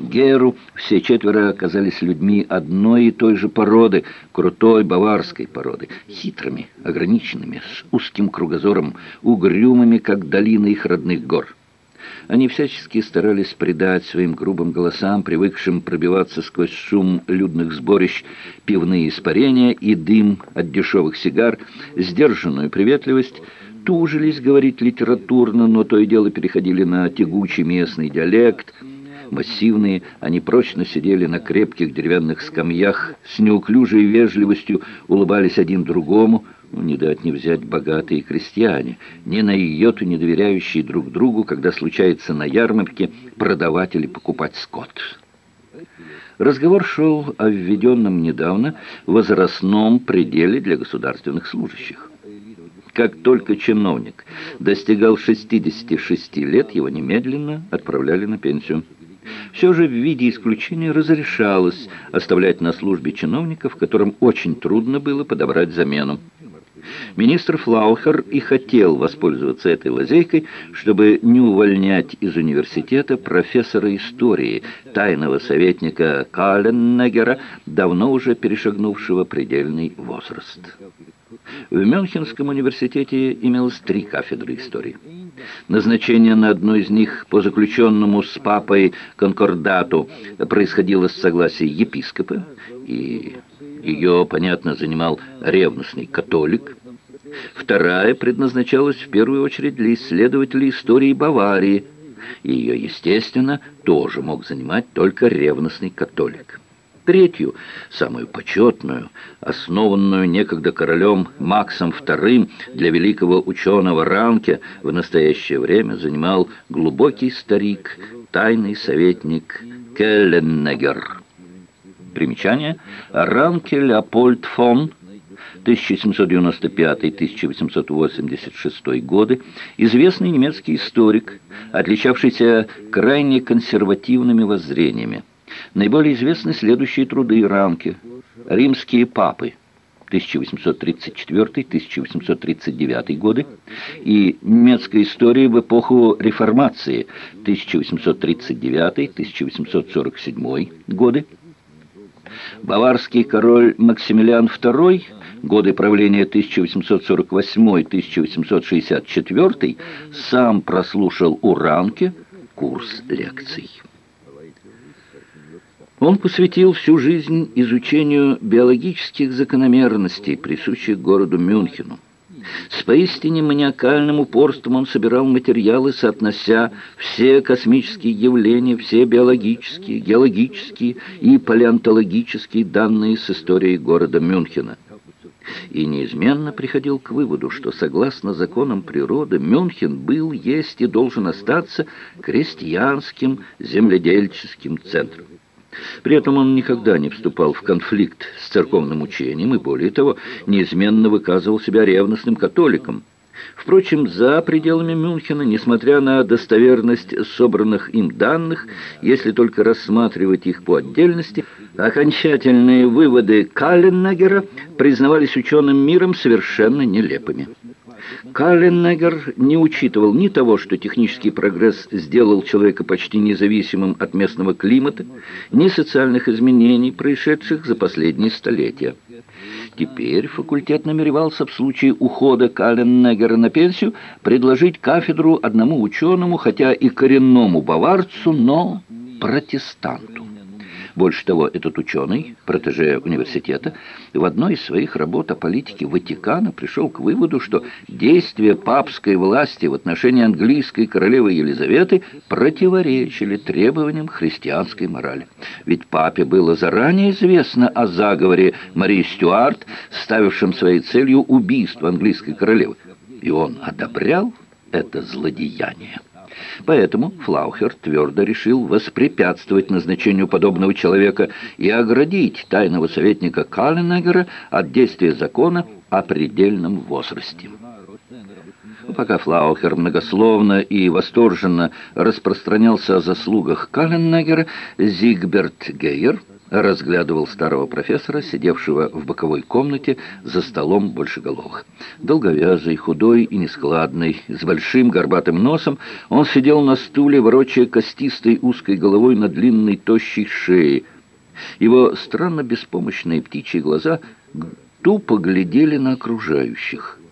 Геру все четверо оказались людьми одной и той же породы, крутой баварской породы, хитрыми, ограниченными, с узким кругозором, угрюмыми, как долины их родных гор. Они всячески старались придать своим грубым голосам, привыкшим пробиваться сквозь шум людных сборищ, пивные испарения и дым от дешевых сигар, сдержанную приветливость, тужились говорить литературно, но то и дело переходили на тягучий местный диалект – Массивные, они прочно сидели на крепких деревянных скамьях, с неуклюжей вежливостью улыбались один другому, ну, не дать не взять богатые крестьяне, ни на йоту не доверяющие друг другу, когда случается на ярмарке продавать или покупать скот. Разговор шел о введенном недавно возрастном пределе для государственных служащих. Как только чиновник достигал 66 лет, его немедленно отправляли на пенсию. Все же в виде исключения разрешалось оставлять на службе чиновников, которым очень трудно было подобрать замену. Министр Флаухер и хотел воспользоваться этой лазейкой, чтобы не увольнять из университета профессора истории, тайного советника Каленнегера, давно уже перешагнувшего предельный возраст. В Мюнхенском университете имелось три кафедры истории. Назначение на одну из них по заключенному с папой конкордату происходило с согласия епископа, и ее, понятно, занимал ревностный католик. Вторая предназначалась в первую очередь для исследователей истории Баварии. Ее, естественно, тоже мог занимать только ревностный католик. Третью, самую почетную, основанную некогда королем Максом II для великого ученого Ранке, в настоящее время занимал глубокий старик, тайный советник Келленнегер. Примечание. Ранке Леопольд фон 1795-1886 годы, известный немецкий историк, отличавшийся крайне консервативными воззрениями. Наиболее известны следующие труды Ранке. «Римские папы» 1834-1839 годы и немецкая история в эпоху реформации 1839-1847 годы. Баварский король Максимилиан II, годы правления 1848-1864, сам прослушал у Ранке курс лекций. Он посвятил всю жизнь изучению биологических закономерностей, присущих городу Мюнхену. С поистине маниакальным упорством он собирал материалы, соотнося все космические явления, все биологические, геологические и палеонтологические данные с историей города Мюнхена. И неизменно приходил к выводу, что согласно законам природы Мюнхен был, есть и должен остаться крестьянским земледельческим центром. При этом он никогда не вступал в конфликт с церковным учением и, более того, неизменно выказывал себя ревностным католиком. Впрочем, за пределами Мюнхена, несмотря на достоверность собранных им данных, если только рассматривать их по отдельности, окончательные выводы Калленнегера признавались ученым миром совершенно нелепыми. Калленегер не учитывал ни того, что технический прогресс сделал человека почти независимым от местного климата, ни социальных изменений, происшедших за последние столетия. Теперь факультет намеревался в случае ухода Калленнегера на пенсию предложить кафедру одному ученому, хотя и коренному баварцу, но протестанту. Больше того, этот ученый, протеже университета, в одной из своих работ о политике Ватикана пришел к выводу, что действия папской власти в отношении английской королевы Елизаветы противоречили требованиям христианской морали. Ведь папе было заранее известно о заговоре Марии Стюарт, ставившем своей целью убийство английской королевы, и он одобрял это злодеяние. Поэтому Флаухер твердо решил воспрепятствовать назначению подобного человека и оградить тайного советника Калленегера от действия закона о предельном возрасте. Пока Флаухер многословно и восторженно распространялся о заслугах Калленегера, Зигберт Гейер разглядывал старого профессора, сидевшего в боковой комнате за столом большеголовых. Долговязый, худой и нескладный, с большим горбатым носом, он сидел на стуле, ворочая костистой узкой головой на длинной тощей шее. Его странно беспомощные птичьи глаза тупо глядели на окружающих.